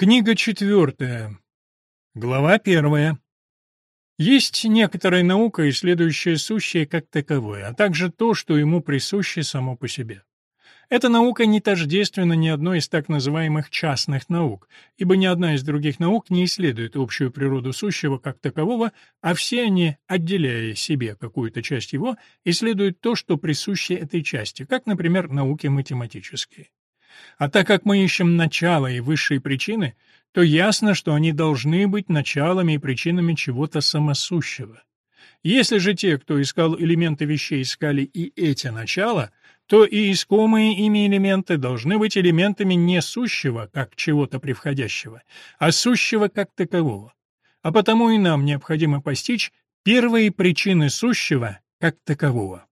Книга четвертая. Глава первая. Есть некоторая наука, исследующая сущее как таковое, а также то, что ему присуще само по себе. Эта наука не тождественна ни одной из так называемых частных наук, ибо ни одна из других наук не исследует общую природу сущего как такового, а все они, отделяя себе какую-то часть его, исследуют то, что присуще этой части, как, например, науки математические. А так как мы ищем начало и высшие причины, то ясно, что они должны быть началами и причинами чего-то самосущего. Если же те, кто искал элементы вещей, искали и эти начала, то и искомые ими элементы должны быть элементами не сущего, как чего-то превходящего, а сущего как такового. А потому и нам необходимо постичь первые причины сущего как такового.